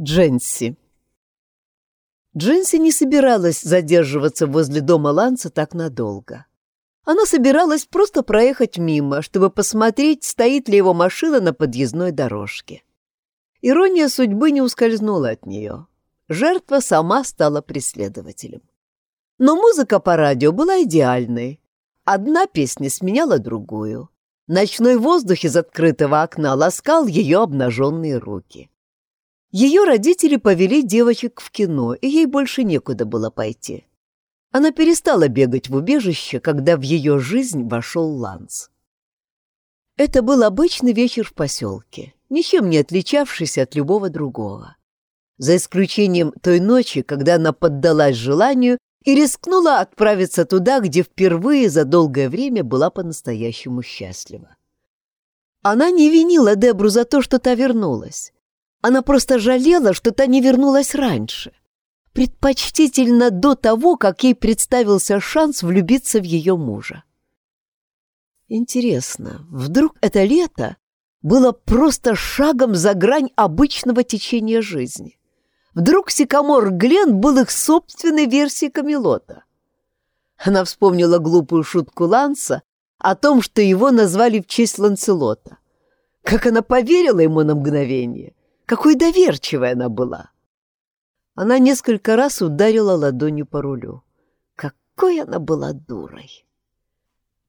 Дженси. Дженси не собиралась задерживаться возле дома Ланса так надолго. Она собиралась просто проехать мимо, чтобы посмотреть, стоит ли его машина на подъездной дорожке. Ирония судьбы не ускользнула от нее. Жертва сама стала преследователем. Но музыка по радио была идеальной. Одна песня сменяла другую. Ночной воздух из открытого окна ласкал ее обнаженные руки. Ее родители повели девочек в кино, и ей больше некуда было пойти. Она перестала бегать в убежище, когда в ее жизнь вошел Ланс. Это был обычный вечер в поселке, ничем не отличавшийся от любого другого. За исключением той ночи, когда она поддалась желанию и рискнула отправиться туда, где впервые за долгое время была по-настоящему счастлива. Она не винила Дебру за то, что та вернулась. Она просто жалела, что та не вернулась раньше. Предпочтительно до того, как ей представился шанс влюбиться в ее мужа. Интересно, вдруг это лето было просто шагом за грань обычного течения жизни? Вдруг Сикамор Глен был их собственной версией Камелота? Она вспомнила глупую шутку Ланса о том, что его назвали в честь Ланцелота. Как она поверила ему на мгновение — какой доверчивой она была! Она несколько раз ударила ладонью по рулю. Какой она была дурой!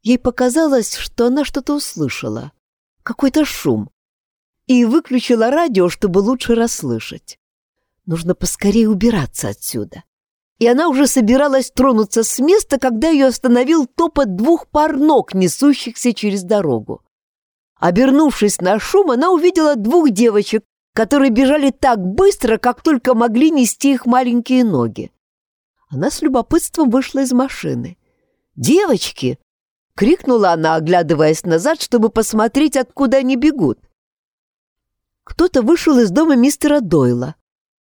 Ей показалось, что она что-то услышала, какой-то шум, и выключила радио, чтобы лучше расслышать. Нужно поскорее убираться отсюда. И она уже собиралась тронуться с места, когда ее остановил топот двух пар ног, несущихся через дорогу. Обернувшись на шум, она увидела двух девочек, которые бежали так быстро, как только могли нести их маленькие ноги. Она с любопытством вышла из машины. «Девочки!» — крикнула она, оглядываясь назад, чтобы посмотреть, откуда они бегут. Кто-то вышел из дома мистера Дойла.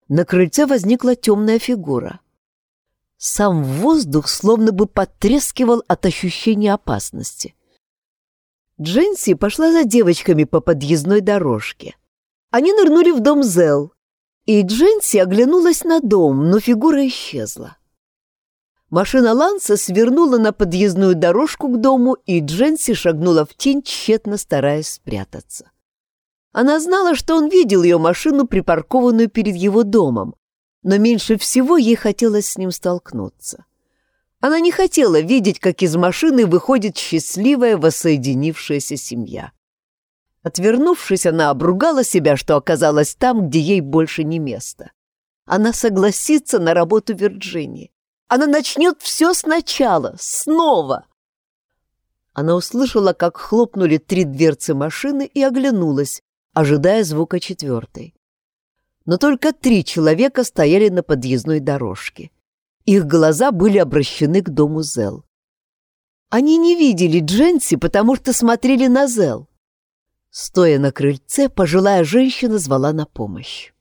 На крыльце возникла темная фигура. Сам воздух словно бы потрескивал от ощущения опасности. Дженси пошла за девочками по подъездной дорожке. Они нырнули в дом Зел, и Дженси оглянулась на дом, но фигура исчезла. Машина Ланса свернула на подъездную дорожку к дому, и Дженси шагнула в тень, тщетно стараясь спрятаться. Она знала, что он видел ее машину, припаркованную перед его домом, но меньше всего ей хотелось с ним столкнуться. Она не хотела видеть, как из машины выходит счастливая воссоединившаяся семья. Отвернувшись, она обругала себя, что оказалась там, где ей больше не место. Она согласится на работу Вирджинии. Она начнет все сначала, снова. Она услышала, как хлопнули три дверцы машины и оглянулась, ожидая звука четвертой. Но только три человека стояли на подъездной дорожке. Их глаза были обращены к дому Зел. Они не видели Дженси, потому что смотрели на Зел. Стоя на крыльце, пожилая женщина звала на помощь.